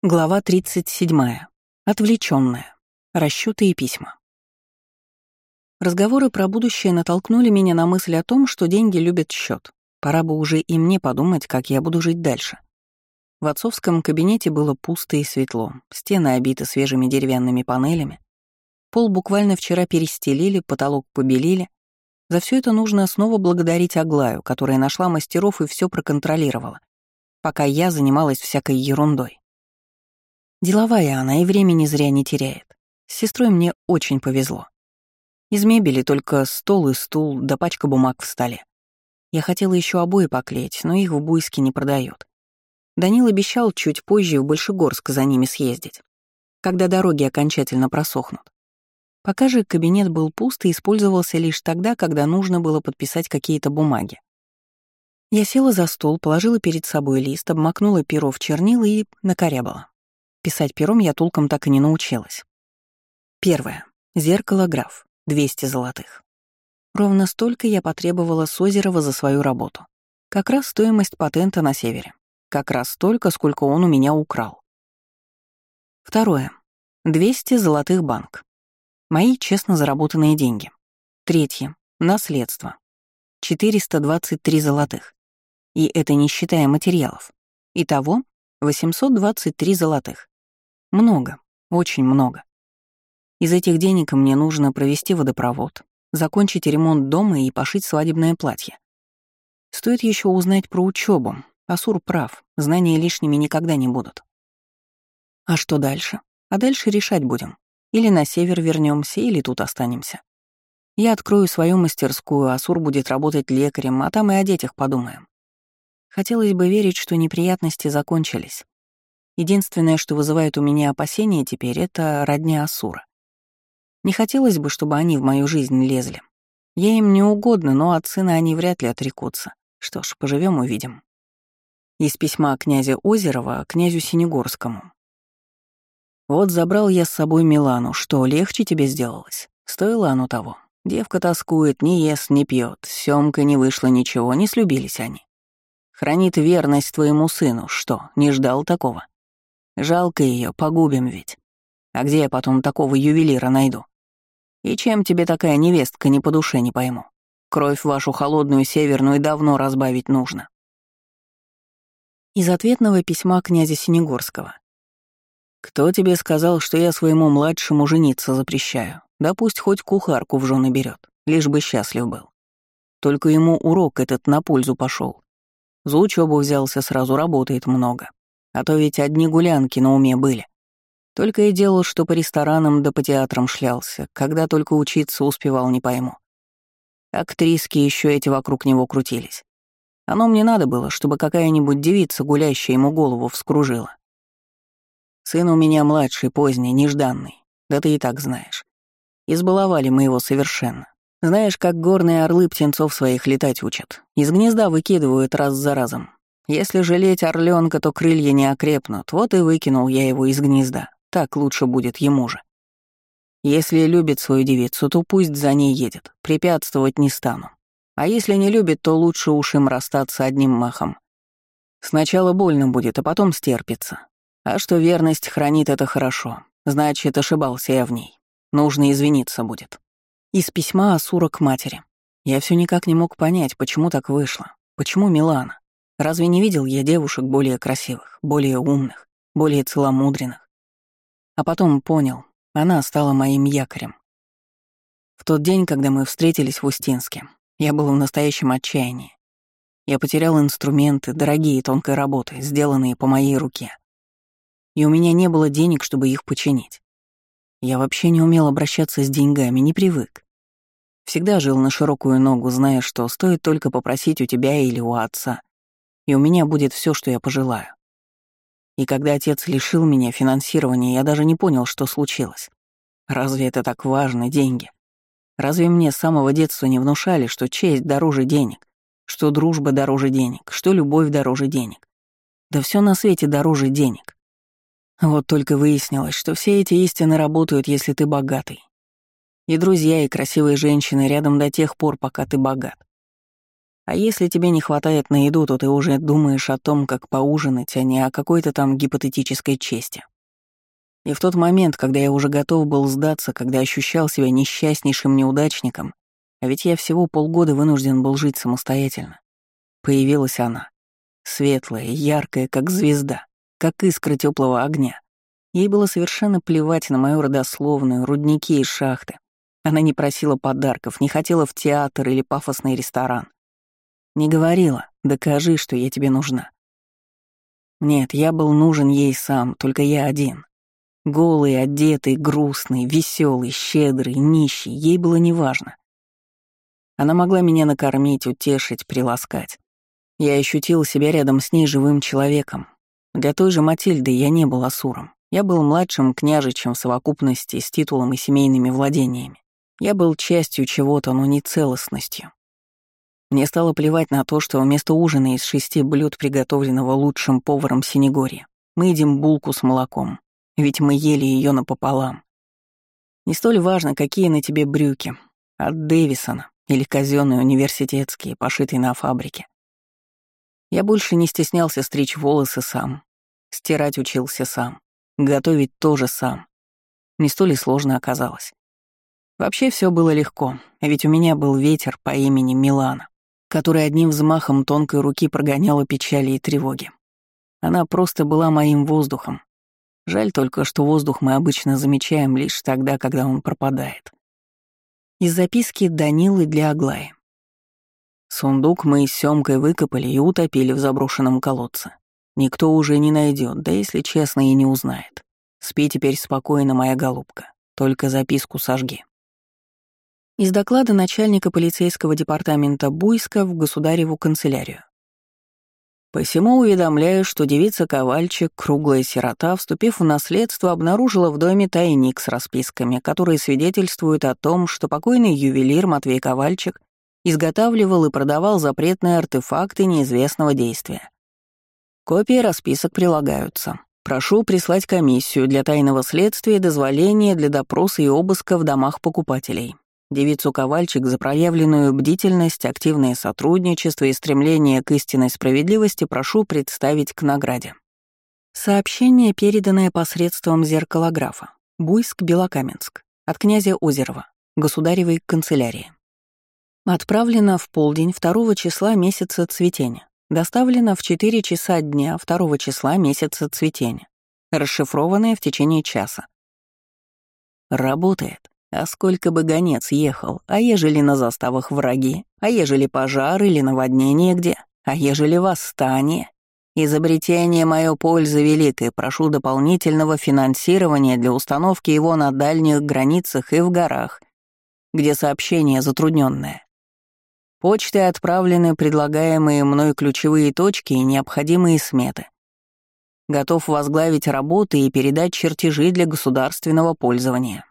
Глава 37. Отвлечённая. Расчёты и письма. Разговоры про будущее натолкнули меня на мысль о том, что деньги любят счёт. Пора бы уже и мне подумать, как я буду жить дальше. В отцовском кабинете было пусто и светло, стены обиты свежими деревянными панелями. Пол буквально вчера перестелили, потолок побелили. За всё это нужно снова благодарить Аглаю, которая нашла мастеров и всё проконтролировала, пока я занималась всякой ерундой. Деловая она и времени зря не теряет. С сестрой мне очень повезло. Из мебели только стол и стул, да пачка бумаг в столе. Я хотела еще обои поклеить, но их в Буйске не продают. Данил обещал чуть позже в Большегорск за ними съездить, когда дороги окончательно просохнут. Пока же кабинет был пуст и использовался лишь тогда, когда нужно было подписать какие-то бумаги. Я села за стол, положила перед собой лист, обмакнула перо в чернила и накорябала. Писать пером я толком так и не научилась. Первое. Зеркало-граф. 200 золотых. Ровно столько я потребовала Созерова за свою работу. Как раз стоимость патента на севере. Как раз столько, сколько он у меня украл. Второе. 200 золотых банк. Мои честно заработанные деньги. Третье. Наследство. 423 золотых. И это не считая материалов. Итого 823 золотых. Много, очень много. Из этих денег мне нужно провести водопровод, закончить ремонт дома и пошить свадебное платье. Стоит еще узнать про учебу. Асур прав, знания лишними никогда не будут. А что дальше? А дальше решать будем. Или на север вернемся, или тут останемся. Я открою свою мастерскую, Асур будет работать лекарем, а там и о детях подумаем. Хотелось бы верить, что неприятности закончились. Единственное, что вызывает у меня опасения теперь, это родня Асура. Не хотелось бы, чтобы они в мою жизнь лезли. Я им не угодно, но от сына они вряд ли отрекутся. Что ж, поживем увидим. Из письма князя Озерова князю Синегорскому. Вот забрал я с собой Милану, что легче тебе сделалось. Стоило оно того. Девка тоскует, не ест, не пьет, Сёмка не вышло ничего, не слюбились они. Хранит верность твоему сыну, что, не ждал такого? Жалко ее, погубим ведь. А где я потом такого ювелира найду? И чем тебе такая невестка не по душе, не пойму. Кровь вашу холодную северную давно разбавить нужно. Из ответного письма князя Синегорского. «Кто тебе сказал, что я своему младшему жениться запрещаю? Да пусть хоть кухарку в жены берет, лишь бы счастлив был. Только ему урок этот на пользу пошел. За учебу взялся сразу, работает много. А то ведь одни гулянки на уме были. Только и делал, что по ресторанам да по театрам шлялся, когда только учиться успевал, не пойму. Актриски еще эти вокруг него крутились. Оно мне надо было, чтобы какая-нибудь девица, гулящая ему голову, вскружила. Сын у меня младший, поздний, нежданный, да ты и так знаешь. Избаловали мы его совершенно. Знаешь, как горные орлы птенцов своих летать учат. Из гнезда выкидывают раз за разом, если жалеть орленка, то крылья не окрепнут, вот и выкинул я его из гнезда. Так лучше будет ему же. Если любит свою девицу, то пусть за ней едет, препятствовать не стану. А если не любит, то лучше уж им расстаться одним махом. Сначала больно будет, а потом стерпится. А что верность хранит, это хорошо. Значит, ошибался я в ней. Нужно извиниться будет. Из письма Асура к матери. Я все никак не мог понять, почему так вышло. Почему Милана? Разве не видел я девушек более красивых, более умных, более целомудренных? А потом понял, она стала моим якорем. В тот день, когда мы встретились в Устинске, я был в настоящем отчаянии. Я потерял инструменты, дорогие тонкой работы, сделанные по моей руке. И у меня не было денег, чтобы их починить. Я вообще не умел обращаться с деньгами, не привык. Всегда жил на широкую ногу, зная, что стоит только попросить у тебя или у отца, и у меня будет все, что я пожелаю. И когда отец лишил меня финансирования, я даже не понял, что случилось. Разве это так важно, деньги? Разве мне с самого детства не внушали, что честь дороже денег, что дружба дороже денег, что любовь дороже денег? Да все на свете дороже денег. Вот только выяснилось, что все эти истины работают, если ты богатый. И друзья, и красивые женщины рядом до тех пор, пока ты богат. А если тебе не хватает на еду, то ты уже думаешь о том, как поужинать, а не о какой-то там гипотетической чести. И в тот момент, когда я уже готов был сдаться, когда ощущал себя несчастнейшим неудачником, а ведь я всего полгода вынужден был жить самостоятельно, появилась она. Светлая, яркая, как звезда, как искра теплого огня. Ей было совершенно плевать на мою родословную, рудники и шахты. Она не просила подарков, не хотела в театр или пафосный ресторан. Не говорила, докажи, что я тебе нужна. Нет, я был нужен ей сам, только я один. Голый, одетый, грустный, веселый, щедрый, нищий, ей было неважно. Она могла меня накормить, утешить, приласкать. Я ощутил себя рядом с ней живым человеком. Для той же Матильды я не был асуром. Я был младшим княжичем в совокупности с титулом и семейными владениями. Я был частью чего-то, но не целостностью. Мне стало плевать на то, что вместо ужина из шести блюд, приготовленного лучшим поваром Синегорья, мы едим булку с молоком, ведь мы ели ее напополам. Не столь важно, какие на тебе брюки, от Дэвисона или казенные университетские, пошитые на фабрике. Я больше не стеснялся стричь волосы сам, стирать учился сам, готовить тоже сам. Не столь и сложно оказалось. Вообще все было легко, ведь у меня был ветер по имени Милана который одним взмахом тонкой руки прогоняла печали и тревоги. Она просто была моим воздухом. Жаль только, что воздух мы обычно замечаем лишь тогда, когда он пропадает. Из записки Данилы для Аглаи. Сундук мы с Сёмкой выкопали и утопили в заброшенном колодце. Никто уже не найдет, да если честно и не узнает. Спи теперь спокойно, моя голубка. Только записку сожги. Из доклада начальника полицейского департамента Буйска в государеву канцелярию. Посему уведомляю, что девица Ковальчик, круглая сирота, вступив в наследство, обнаружила в доме тайник с расписками, которые свидетельствуют о том, что покойный ювелир Матвей Ковальчик изготавливал и продавал запретные артефакты неизвестного действия. Копии расписок прилагаются. Прошу прислать комиссию для тайного следствия и дозволения для допроса и обыска в домах покупателей. Девицу Ковальчик за проявленную бдительность, активное сотрудничество и стремление к истинной справедливости прошу представить к награде. Сообщение, переданное посредством зеркалографа. Буйск-Белокаменск. От князя Озерова. Государевой канцелярии. Отправлено в полдень 2 числа месяца цветения. Доставлено в 4 часа дня 2 числа месяца цветения. Расшифрованное в течение часа. Работает. А сколько бы гонец ехал, а ежели на заставах враги, а ежели пожар или наводнение где, а ежели восстание? Изобретение мое пользы великой, прошу дополнительного финансирования для установки его на дальних границах и в горах, где сообщение затрудненное. Почтой отправлены предлагаемые мной ключевые точки и необходимые сметы. Готов возглавить работы и передать чертежи для государственного пользования.